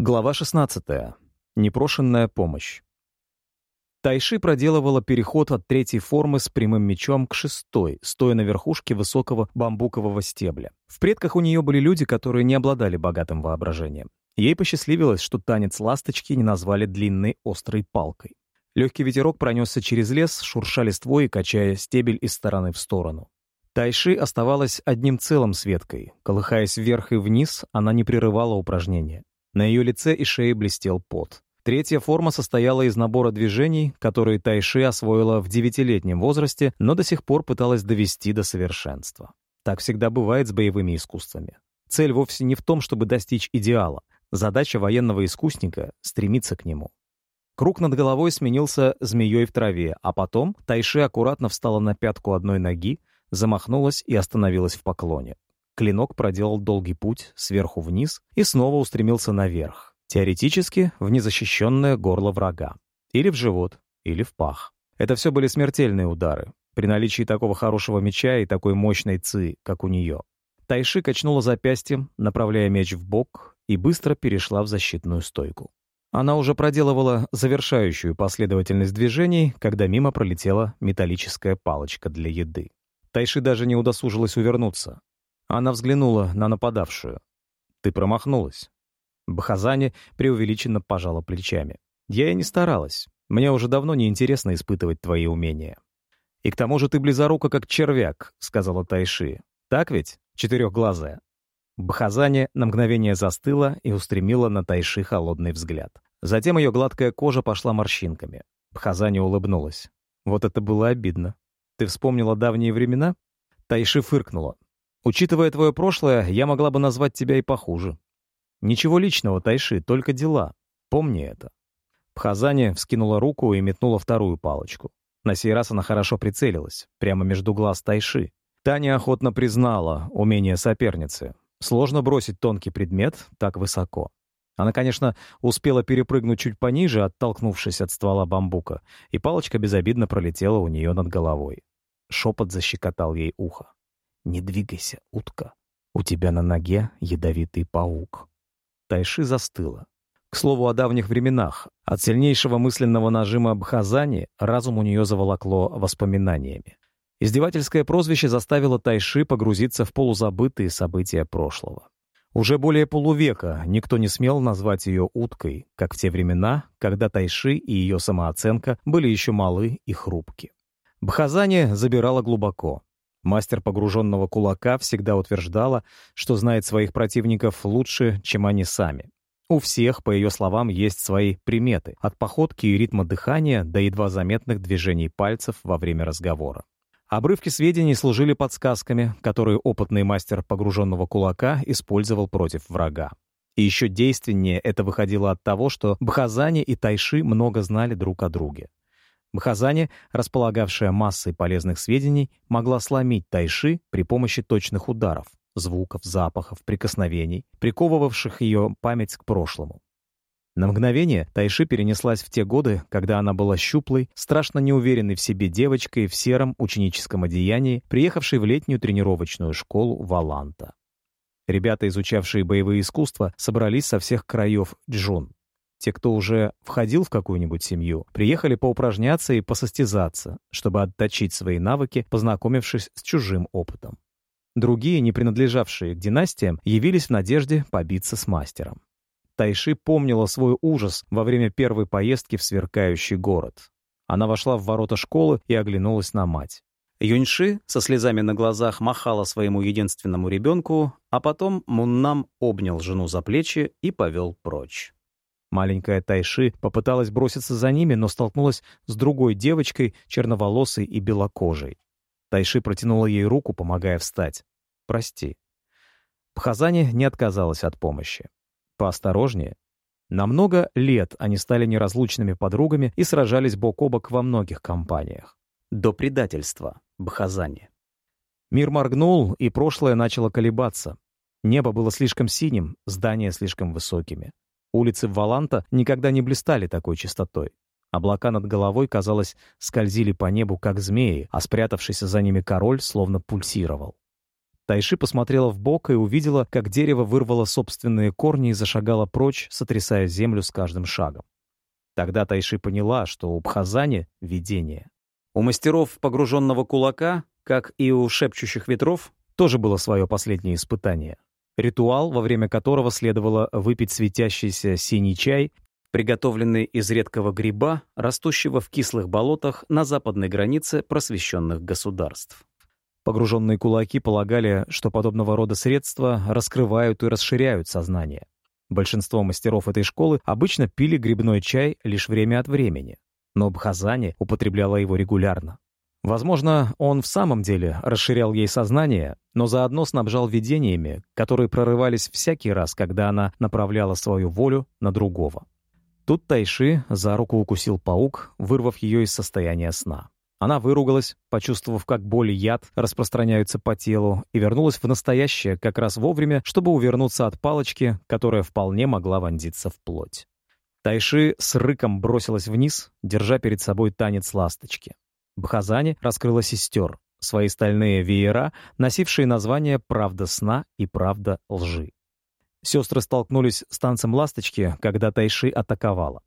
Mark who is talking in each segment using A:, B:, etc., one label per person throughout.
A: Глава 16. Непрошенная помощь. Тайши проделывала переход от третьей формы с прямым мечом к шестой, стоя на верхушке высокого бамбукового стебля. В предках у нее были люди, которые не обладали богатым воображением. Ей посчастливилось, что танец ласточки не назвали длинной острой палкой. Легкий ветерок пронесся через лес, шурша листвой качая стебель из стороны в сторону. Тайши оставалась одним целым с веткой. Колыхаясь вверх и вниз, она не прерывала упражнения. На ее лице и шее блестел пот. Третья форма состояла из набора движений, которые Тайши освоила в девятилетнем возрасте, но до сих пор пыталась довести до совершенства. Так всегда бывает с боевыми искусствами. Цель вовсе не в том, чтобы достичь идеала. Задача военного искусника — стремиться к нему. Круг над головой сменился змеей в траве, а потом Тайши аккуратно встала на пятку одной ноги, замахнулась и остановилась в поклоне. Клинок проделал долгий путь сверху вниз и снова устремился наверх, теоретически в незащищенное горло врага. Или в живот, или в пах. Это все были смертельные удары, при наличии такого хорошего меча и такой мощной ци, как у нее. Тайши качнула запястьем, направляя меч в бок, и быстро перешла в защитную стойку. Она уже проделывала завершающую последовательность движений, когда мимо пролетела металлическая палочка для еды. Тайши даже не удосужилась увернуться. Она взглянула на нападавшую. «Ты промахнулась». Бахазани преувеличенно пожала плечами. «Я и не старалась. Мне уже давно не интересно испытывать твои умения». «И к тому же ты близорука, как червяк», — сказала Тайши. «Так ведь, четырехглазая?» Бахазани на мгновение застыла и устремила на Тайши холодный взгляд. Затем ее гладкая кожа пошла морщинками. Бхазани улыбнулась. «Вот это было обидно. Ты вспомнила давние времена?» Тайши фыркнула. Учитывая твое прошлое, я могла бы назвать тебя и похуже. Ничего личного, Тайши, только дела. Помни это. Пхазани вскинула руку и метнула вторую палочку. На сей раз она хорошо прицелилась, прямо между глаз Тайши. Таня охотно признала умение соперницы. Сложно бросить тонкий предмет так высоко. Она, конечно, успела перепрыгнуть чуть пониже, оттолкнувшись от ствола бамбука, и палочка безобидно пролетела у нее над головой. Шепот защекотал ей ухо. «Не двигайся, утка. У тебя на ноге ядовитый паук». Тайши застыла. К слову о давних временах. От сильнейшего мысленного нажима Бхазани разум у нее заволокло воспоминаниями. Издевательское прозвище заставило Тайши погрузиться в полузабытые события прошлого. Уже более полувека никто не смел назвать ее уткой, как в те времена, когда Тайши и ее самооценка были еще малы и хрупки. Бхазани забирала глубоко. Мастер погруженного кулака всегда утверждала, что знает своих противников лучше, чем они сами. У всех, по ее словам, есть свои приметы, от походки и ритма дыхания до едва заметных движений пальцев во время разговора. Обрывки сведений служили подсказками, которые опытный мастер погруженного кулака использовал против врага. И еще действеннее это выходило от того, что Бхазани и Тайши много знали друг о друге. Бхазани, располагавшая массой полезных сведений, могла сломить тайши при помощи точных ударов, звуков, запахов, прикосновений, приковывавших ее память к прошлому. На мгновение Тайши перенеслась в те годы, когда она была щуплой, страшно неуверенной в себе девочкой в сером ученическом одеянии, приехавшей в летнюю тренировочную школу Валанта. Ребята, изучавшие боевые искусства, собрались со всех краев Джун, те, кто уже входил в какую-нибудь семью, приехали поупражняться и посостязаться, чтобы отточить свои навыки, познакомившись с чужим опытом. Другие, не принадлежавшие к династиям, явились в надежде побиться с мастером. Тайши помнила свой ужас во время первой поездки в сверкающий город. Она вошла в ворота школы и оглянулась на мать. Юньши со слезами на глазах махала своему единственному ребенку, а потом Муннам обнял жену за плечи и повел прочь. Маленькая Тайши попыталась броситься за ними, но столкнулась с другой девочкой, черноволосой и белокожей. Тайши протянула ей руку, помогая встать. «Прости». Пхазани не отказалась от помощи. «Поосторожнее». На много лет они стали неразлучными подругами и сражались бок о бок во многих компаниях. До предательства Бхазани. Мир моргнул, и прошлое начало колебаться. Небо было слишком синим, здания слишком высокими. Улицы Валанта никогда не блистали такой чистотой. Облака над головой, казалось, скользили по небу, как змеи, а спрятавшийся за ними король словно пульсировал. Тайши посмотрела в бок и увидела, как дерево вырвало собственные корни и зашагало прочь, сотрясая землю с каждым шагом. Тогда Тайши поняла, что у Бхазани — видение. У мастеров погруженного кулака, как и у шепчущих ветров, тоже было свое последнее испытание. Ритуал, во время которого следовало выпить светящийся синий чай, приготовленный из редкого гриба, растущего в кислых болотах на западной границе просвещенных государств. Погруженные кулаки полагали, что подобного рода средства раскрывают и расширяют сознание. Большинство мастеров этой школы обычно пили грибной чай лишь время от времени, но Бхазани употребляла его регулярно. Возможно, он в самом деле расширял ей сознание, но заодно снабжал видениями, которые прорывались всякий раз, когда она направляла свою волю на другого. Тут Тайши за руку укусил паук, вырвав ее из состояния сна. Она выругалась, почувствовав, как боль и яд распространяются по телу, и вернулась в настоящее как раз вовремя, чтобы увернуться от палочки, которая вполне могла вонзиться в плоть. Тайши с рыком бросилась вниз, держа перед собой танец ласточки. Бхазани раскрыла сестер, свои стальные веера, носившие названия «Правда сна» и «Правда лжи». Сестры столкнулись с танцем ласточки, когда Тайши атаковала.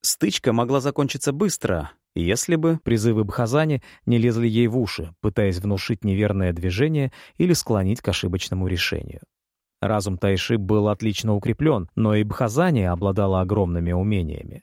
A: Стычка могла закончиться быстро, если бы призывы Бхазани не лезли ей в уши, пытаясь внушить неверное движение или склонить к ошибочному решению. Разум Тайши был отлично укреплен, но и Бхазани обладала огромными умениями.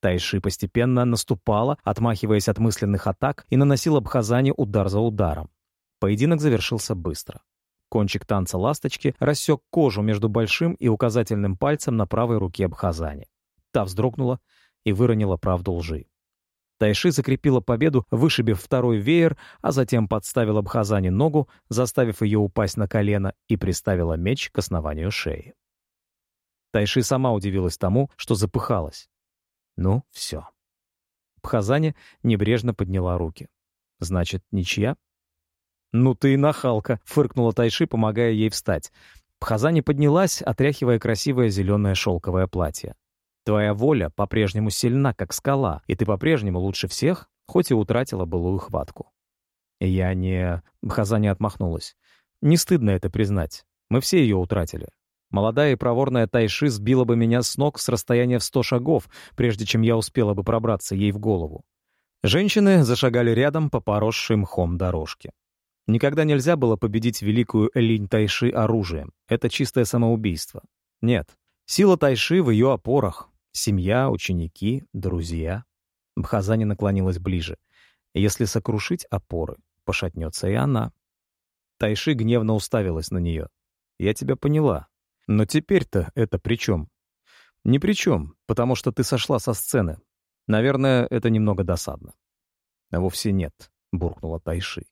A: Тайши постепенно наступала, отмахиваясь от мысленных атак, и наносила Бхазани удар за ударом. Поединок завершился быстро. Кончик танца ласточки рассек кожу между большим и указательным пальцем на правой руке Бхазани. Та вздрогнула и выронила правду лжи. Тайши закрепила победу, вышибив второй веер, а затем подставила Бхазани ногу, заставив ее упасть на колено, и приставила меч к основанию шеи. Тайши сама удивилась тому, что запыхалась. Ну, все. Бхазани небрежно подняла руки. «Значит, ничья?» «Ну ты и нахалка!» — фыркнула Тайши, помогая ей встать. Бхазани поднялась, отряхивая красивое зеленое шелковое платье. Твоя воля по-прежнему сильна, как скала, и ты по-прежнему лучше всех, хоть и утратила былую хватку. Я не... Бхазани отмахнулась. Не стыдно это признать. Мы все ее утратили. Молодая и проворная Тайши сбила бы меня с ног с расстояния в сто шагов, прежде чем я успела бы пробраться ей в голову. Женщины зашагали рядом по поросшей мхом дорожке. Никогда нельзя было победить великую Элинь Тайши оружием. Это чистое самоубийство. Нет. Сила Тайши в ее опорах, Семья, ученики, друзья. Бхазани наклонилась ближе. Если сокрушить опоры, пошатнется и она. Тайши гневно уставилась на нее. «Я тебя поняла. Но теперь-то это при чем?» «Ни при чем, потому что ты сошла со сцены. Наверное, это немного досадно». «А вовсе нет», — буркнула Тайши.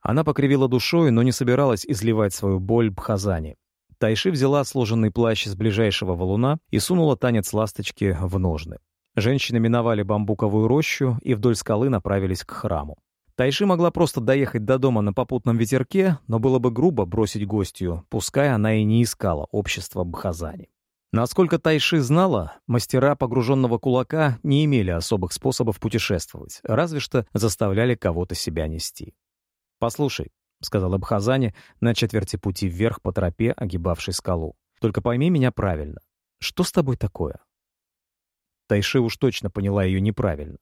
A: Она покривила душой, но не собиралась изливать свою боль Бхазани. Тайши взяла сложенный плащ с ближайшего валуна и сунула танец ласточки в ножны. Женщины миновали бамбуковую рощу и вдоль скалы направились к храму. Тайши могла просто доехать до дома на попутном ветерке, но было бы грубо бросить гостью, пускай она и не искала общества Бхазани. Насколько Тайши знала, мастера погруженного кулака не имели особых способов путешествовать, разве что заставляли кого-то себя нести. «Послушай, — сказал Абхазани на четверти пути вверх по тропе, огибавшей скалу. «Только пойми меня правильно. Что с тобой такое?» Тайши уж точно поняла ее неправильно.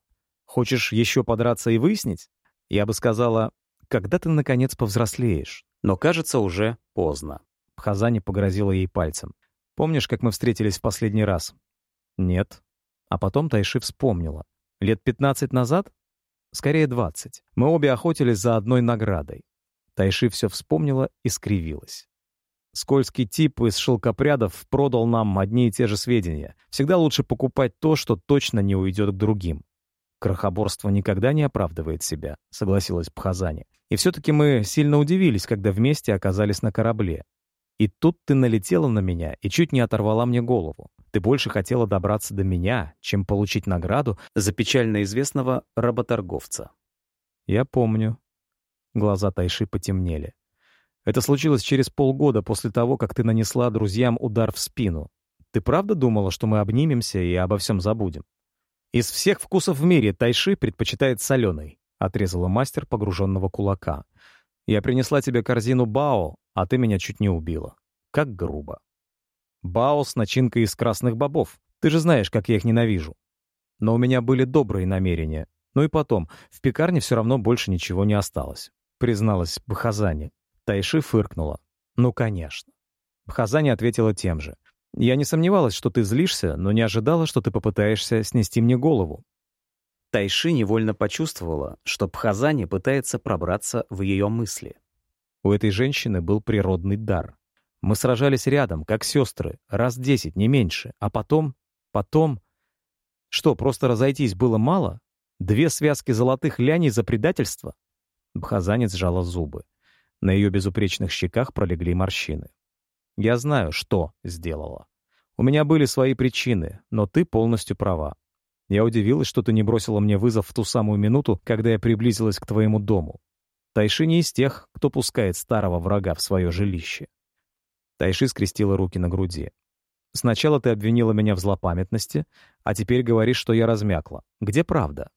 A: «Хочешь еще подраться и выяснить?» Я бы сказала, «Когда ты, наконец, повзрослеешь?» Но, кажется, уже поздно. Бхазани погрозила ей пальцем. «Помнишь, как мы встретились в последний раз?» «Нет». А потом Тайши вспомнила. «Лет пятнадцать назад?» «Скорее двадцать. Мы обе охотились за одной наградой. Тайши все вспомнила и скривилась. Скользкий тип из шелкопрядов продал нам одни и те же сведения. Всегда лучше покупать то, что точно не уйдет к другим. Крохоборство никогда не оправдывает себя, согласилась Пхазани. И все-таки мы сильно удивились, когда вместе оказались на корабле. И тут ты налетела на меня и чуть не оторвала мне голову. Ты больше хотела добраться до меня, чем получить награду за печально известного работорговца. Я помню, Глаза Тайши потемнели. Это случилось через полгода после того, как ты нанесла друзьям удар в спину. Ты правда думала, что мы обнимемся и обо всем забудем? Из всех вкусов в мире Тайши предпочитает соленый, отрезала мастер погруженного кулака. Я принесла тебе корзину бао, а ты меня чуть не убила. Как грубо. Бао с начинкой из красных бобов. Ты же знаешь, как я их ненавижу. Но у меня были добрые намерения. Ну и потом, в пекарне все равно больше ничего не осталось. Призналась Бхазани. Тайши фыркнула. Ну, конечно. Бхазани ответила тем же. Я не сомневалась, что ты злишься, но не ожидала, что ты попытаешься снести мне голову.
B: Тайши невольно почувствовала, что Бхазани пытается пробраться в ее мысли.
A: У этой женщины был природный дар. Мы сражались рядом, как сестры, раз десять, не меньше. А потом... Потом... Что, просто разойтись было мало? Две связки золотых ляней за предательство? Бхазанец сжала зубы. На ее безупречных щеках пролегли морщины. Я знаю, что сделала. У меня были свои причины, но ты полностью права. Я удивилась, что ты не бросила мне вызов в ту самую минуту, когда я приблизилась к твоему дому. Тайши не из тех, кто пускает старого врага в свое жилище. Тайши скрестила руки на груди. «Сначала ты обвинила меня в злопамятности, а теперь говоришь, что я размякла. Где правда?»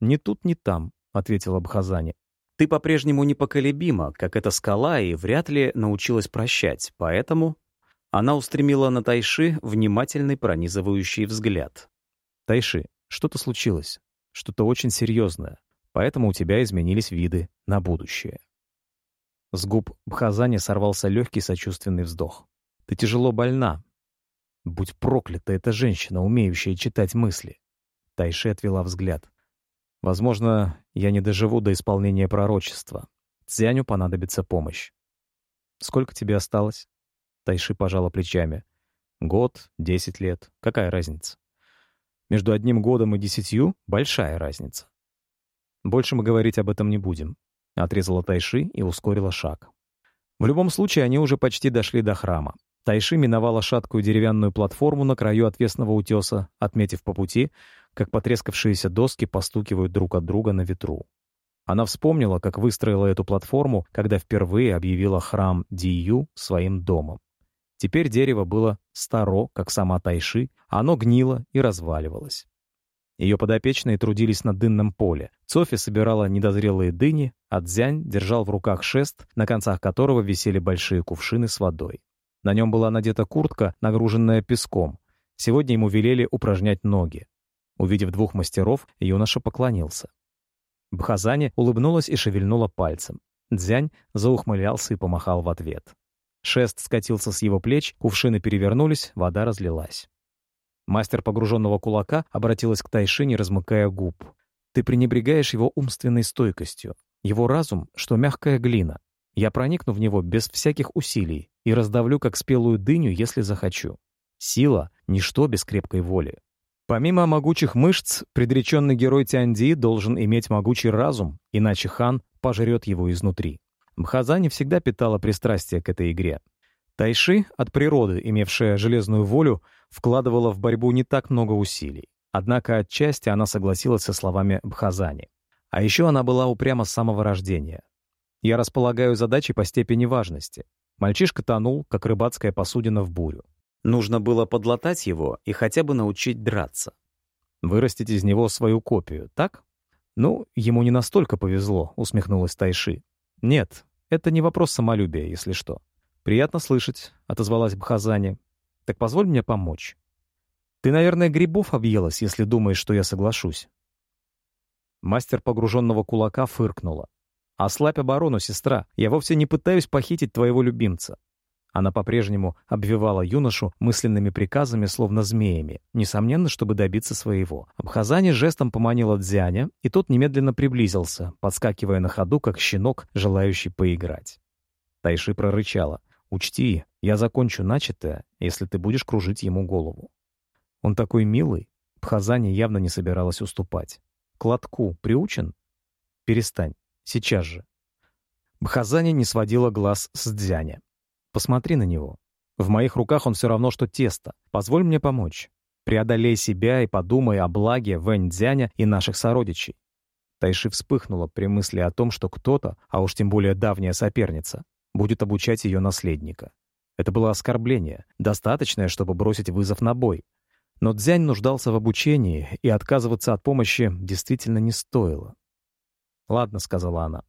A: «Ни тут, ни там», — ответила Бхазани.
B: «Ты по-прежнему непоколебима, как эта скала, и вряд ли научилась прощать, поэтому...» Она устремила на Тайши внимательный пронизывающий взгляд.
A: «Тайши, что-то случилось. Что-то очень серьезное. Поэтому у тебя изменились виды на будущее». С губ Бхазани сорвался легкий сочувственный вздох. «Ты тяжело больна. Будь проклята эта женщина, умеющая читать мысли». Тайши отвела взгляд. «Возможно, я не доживу до исполнения пророчества. Цзяню понадобится помощь». «Сколько тебе осталось?» Тайши пожала плечами. «Год, десять лет. Какая разница?» «Между одним годом и десятью — большая разница. Больше мы говорить об этом не будем. Отрезала Тайши и ускорила шаг. В любом случае, они уже почти дошли до храма. Тайши миновала шаткую деревянную платформу на краю отвесного утеса, отметив по пути, как потрескавшиеся доски постукивают друг от друга на ветру. Она вспомнила, как выстроила эту платформу, когда впервые объявила храм Дию своим домом. Теперь дерево было старо, как сама Тайши, а оно гнило и разваливалось. Ее подопечные трудились на дынном поле. Софи собирала недозрелые дыни, а Дзянь держал в руках шест, на концах которого висели большие кувшины с водой. На нем была надета куртка, нагруженная песком. Сегодня ему велели упражнять ноги. Увидев двух мастеров, юноша поклонился. Бхазани улыбнулась и шевельнула пальцем. Дзянь заухмылялся и помахал в ответ. Шест скатился с его плеч, кувшины перевернулись, вода разлилась. Мастер погруженного кулака обратилась к Тайши, не размыкая губ. «Ты пренебрегаешь его умственной стойкостью. Его разум, что мягкая глина. Я проникну в него без всяких усилий и раздавлю, как спелую дыню, если захочу. Сила — ничто без крепкой воли. Помимо могучих мышц, предреченный герой Тяньди должен иметь могучий разум, иначе хан пожрет его изнутри. Бхаза не всегда питала пристрастие к этой игре. Тайши, от природы имевшая железную волю, вкладывала в борьбу не так много усилий. Однако отчасти она согласилась со словами Бхазани. А еще она была упряма с самого рождения. «Я располагаю задачей по степени важности. Мальчишка тонул, как рыбацкая посудина в бурю.
B: Нужно было подлатать его и хотя бы научить драться.
A: Вырастить из него свою копию, так? Ну, ему не настолько повезло, усмехнулась Тайши. Нет, это не вопрос самолюбия, если что. «Приятно слышать», — отозвалась Бхазани. «Так позволь мне помочь. Ты, наверное, грибов объелась, если думаешь, что я соглашусь». Мастер погруженного кулака фыркнула. «Ослабь оборону, сестра. Я вовсе не пытаюсь похитить твоего любимца». Она по-прежнему обвивала юношу мысленными приказами, словно змеями, несомненно, чтобы добиться своего. Абхазани жестом поманила Дзяня, и тот немедленно приблизился, подскакивая на ходу, как щенок, желающий поиграть. Тайши прорычала. Учти, я закончу начатое, если ты будешь кружить ему голову. Он такой милый. Бхазани явно не собиралась уступать. К лотку приучен? Перестань. Сейчас же. Бхазани не сводила глаз с Дзяня. Посмотри на него. В моих руках он все равно, что тесто. Позволь мне помочь. Преодолей себя и подумай о благе Вэнь Дзяня и наших сородичей. Тайши вспыхнула при мысли о том, что кто-то, а уж тем более давняя соперница, будет обучать ее наследника. Это было оскорбление, достаточное, чтобы бросить вызов на бой. Но Дзянь нуждался в обучении, и отказываться от помощи действительно не стоило. «Ладно», — сказала она.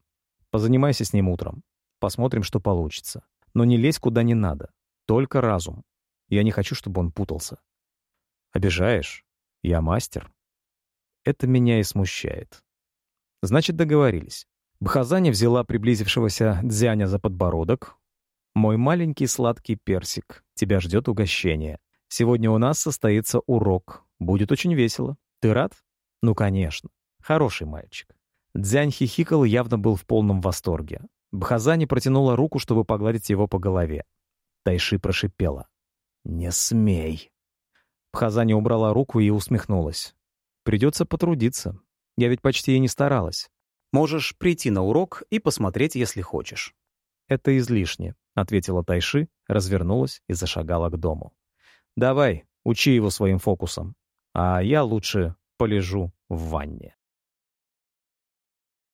A: Позанимайся с ним утром. Посмотрим, что получится. Но не лезь куда не надо. Только разум. Я не хочу, чтобы он путался. Обижаешь? Я мастер. Это меня и смущает. Значит, договорились. Бхазани взяла приблизившегося Дзяня за подбородок. «Мой маленький сладкий персик, тебя ждет угощение. Сегодня у нас состоится урок. Будет очень весело. Ты рад?» «Ну, конечно. Хороший мальчик». Дзянь хихикал и явно был в полном восторге. Бхазани протянула руку, чтобы погладить его по голове. Тайши прошипела. «Не смей». Бхазани убрала руку и усмехнулась. «Придется потрудиться. Я ведь почти и не старалась.
B: Можешь прийти на урок и посмотреть, если хочешь».
A: «Это излишне», — ответила Тайши, развернулась и зашагала к дому. «Давай, учи его своим фокусом, а я лучше полежу в ванне».